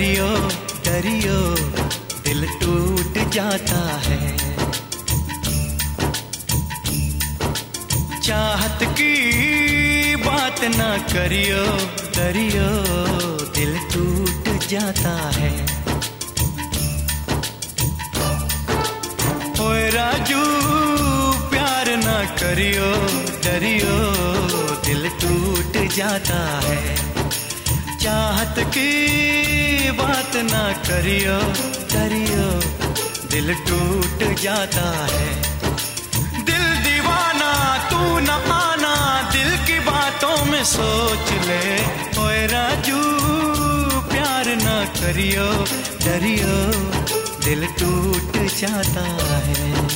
करियो डरियो, दिल टूट जाता है। चाहत की बात ना करियो, डरियो, दिल टूट जाता है। ओए राजू, प्यार ना करियो, डरियो, दिल टूट जाता है। चाहत की बात ना करियो करियो। दिल टूट जाता है। दिल दीवाना, तू न आना। दिल की बातों में सोच ले। ओए राजू, प्यार ना करियो डरियो दिल टूट जाता है।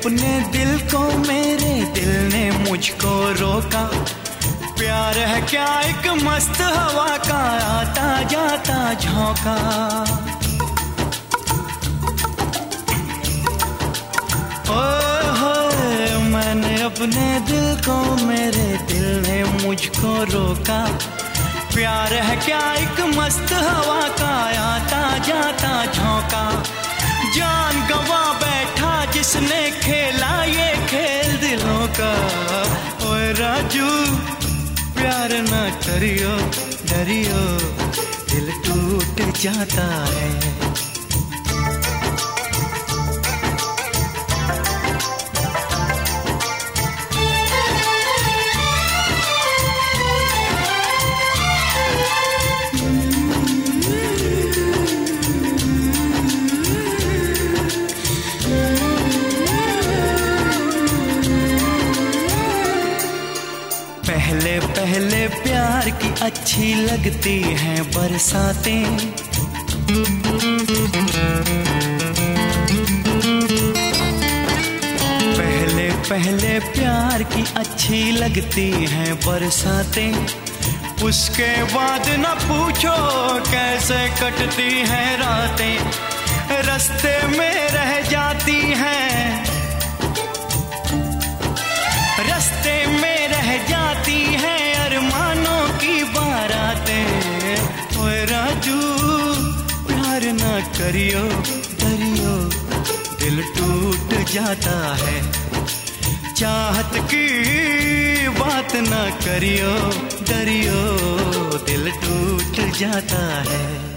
अपने दिल को मेरे दिल ने मुझको रोका। प्यार है क्या एक मस्त हवा का आता जाता झोंका? ओ हो मैंने अपने दिल को मेरे दिल ने मुझको रोका। प्यार है क्या एक मस्त हवा का प्यार ना करियो डरियो दिल टूट जाता है। की अच्छी लगती हैं बरसातें। पहले पहले प्यार की अच्छी लगती हैं बरसातें। उसके बाद न पूछो कैसे कटती हैं रातें। रास्ते में रह जाती हैं। रास्ते में रह जाती हैं ना दरियो, दिल टूट जाता है। चाहत की बात ना करियो, दरियो, दिल टूट जाता है।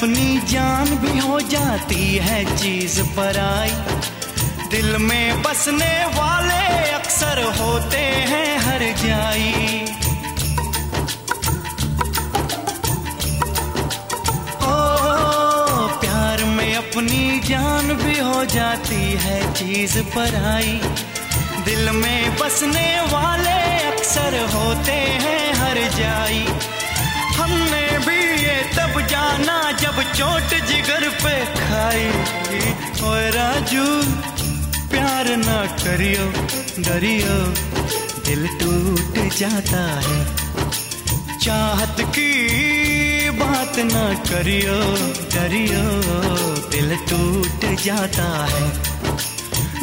अपनी जान भी हो जाती है चीज़ पर आई। दिल में बसने वाले अक्सर होते हैं हर जाई। ओ, प्यार में अपनी जान भी हो जाती है चीज़ पर आई। दिल में बसने वाले अक्सर होते हैं हर जाई। हमने भी जाना जब चोट जिगर पे खाई। ओए राजू, प्यार ना करियो, डरियो, दिल टूट जाता है। चाहत की बात ना करियो, डरियो, दिल टूट जाता है।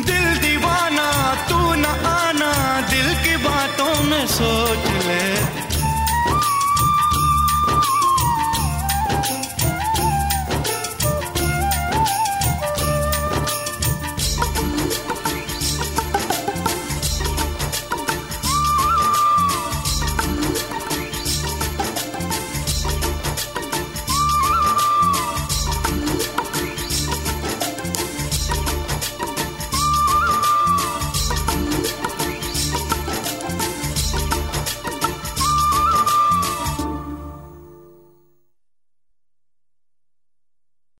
दिल दीवाना, तू ना आना, दिल की बातों में सोच ले।